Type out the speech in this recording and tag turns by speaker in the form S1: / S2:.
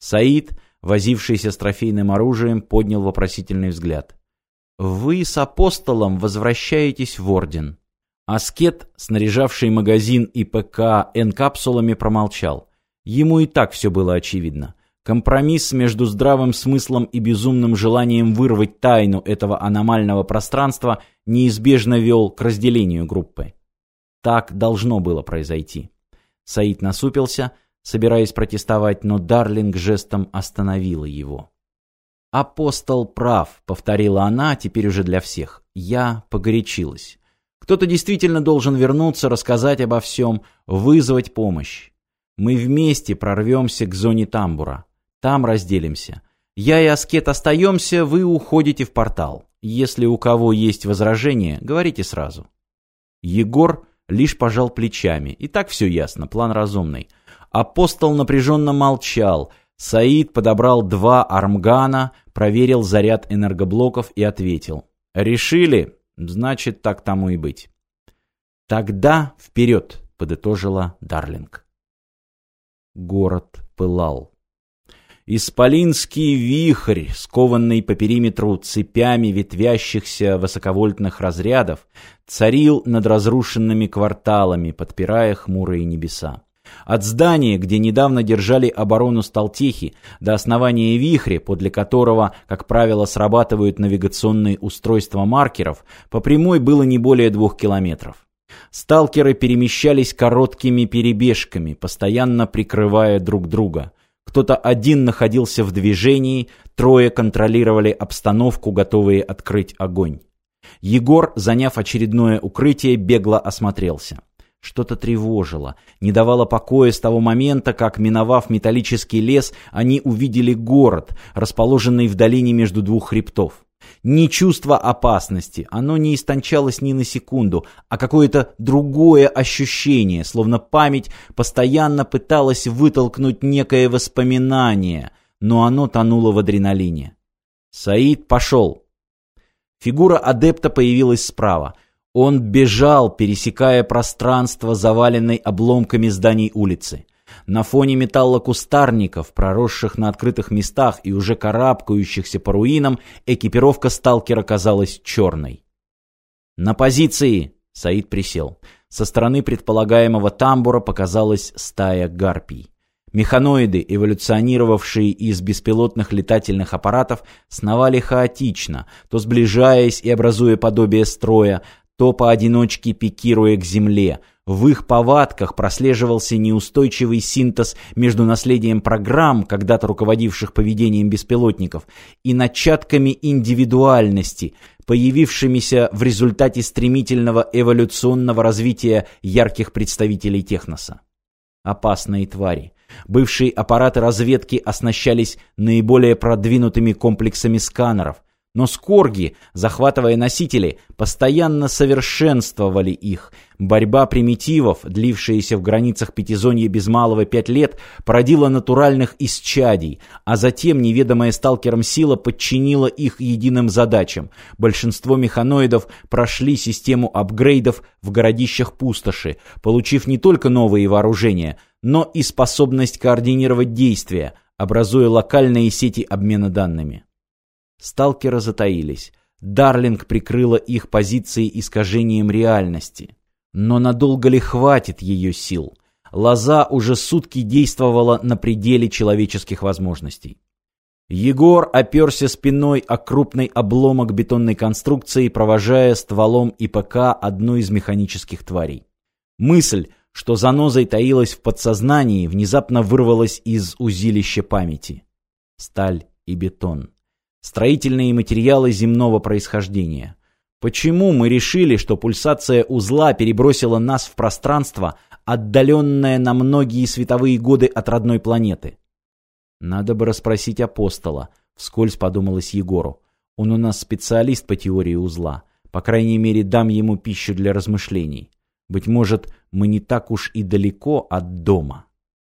S1: Саид, возившийся с трофейным оружием, поднял вопросительный взгляд. «Вы с апостолом возвращаетесь в Орден». Аскет, снаряжавший магазин и ПК Н-капсулами, промолчал. Ему и так все было очевидно. Компромисс между здравым смыслом и безумным желанием вырвать тайну этого аномального пространства неизбежно вел к разделению группы. Так должно было произойти. Саид насупился, собираясь протестовать, но Дарлинг жестом остановила его. «Апостол прав», — повторила она, теперь уже для всех. «Я погорячилась. Кто-то действительно должен вернуться, рассказать обо всем, вызвать помощь. Мы вместе прорвемся к зоне тамбура. Там разделимся. Я и Аскет остаемся, вы уходите в портал. Если у кого есть возражения, говорите сразу». Егор лишь пожал плечами. И так все ясно, план разумный. Апостол напряженно молчал. Саид подобрал два армгана, проверил заряд энергоблоков и ответил. «Решили? Значит, так тому и быть». «Тогда вперед!» — подытожила Дарлинг. Город пылал. Исполинский вихрь, скованный по периметру цепями ветвящихся высоковольтных разрядов, царил над разрушенными кварталами, подпирая хмурые небеса. От здания, где недавно держали оборону Сталтехи, до основания вихря, подле которого, как правило, срабатывают навигационные устройства маркеров, по прямой было не более двух километров. Сталкеры перемещались короткими перебежками, постоянно прикрывая друг друга. Кто-то один находился в движении, трое контролировали обстановку, готовые открыть огонь. Егор, заняв очередное укрытие, бегло осмотрелся. Что-то тревожило, не давало покоя с того момента, как, миновав металлический лес, они увидели город, расположенный в долине между двух хребтов. Ни чувство опасности, оно не истончалось ни на секунду, а какое-то другое ощущение, словно память постоянно пыталась вытолкнуть некое воспоминание, но оно тонуло в адреналине. Саид пошел. Фигура адепта появилась справа. Он бежал, пересекая пространство, заваленной обломками зданий улицы. На фоне металлокустарников, проросших на открытых местах и уже карабкающихся по руинам, экипировка сталкера казалась черной. «На позиции!» — Саид присел. Со стороны предполагаемого тамбура показалась стая гарпий. Механоиды, эволюционировавшие из беспилотных летательных аппаратов, сновали хаотично, то сближаясь и образуя подобие строя, то поодиночке пикируя к земле. В их повадках прослеживался неустойчивый синтез между наследием программ, когда-то руководивших поведением беспилотников, и начатками индивидуальности, появившимися в результате стремительного эволюционного развития ярких представителей техноса. Опасные твари. Бывшие аппараты разведки оснащались наиболее продвинутыми комплексами сканеров – но скорги, захватывая носители, постоянно совершенствовали их. Борьба примитивов, длившаяся в границах пятизонья без малого пять лет, породила натуральных исчадий, а затем неведомая сталкерам сила подчинила их единым задачам. Большинство механоидов прошли систему апгрейдов в городищах пустоши, получив не только новые вооружения, но и способность координировать действия, образуя локальные сети обмена данными. Сталкеры затаились. Дарлинг прикрыла их позиции искажением реальности. Но надолго ли хватит ее сил? Лоза уже сутки действовала на пределе человеческих возможностей. Егор оперся спиной о крупный обломок бетонной конструкции, провожая стволом ИПК одну из механических тварей. Мысль, что занозой таилась в подсознании, внезапно вырвалась из узилища памяти. Сталь и бетон строительные материалы земного происхождения. Почему мы решили, что пульсация узла перебросила нас в пространство, отдаленное на многие световые годы от родной планеты? Надо бы расспросить апостола, вскользь подумалось Егору. Он у нас специалист по теории узла. По крайней мере, дам ему пищу для размышлений. Быть может, мы не так уж и далеко от дома.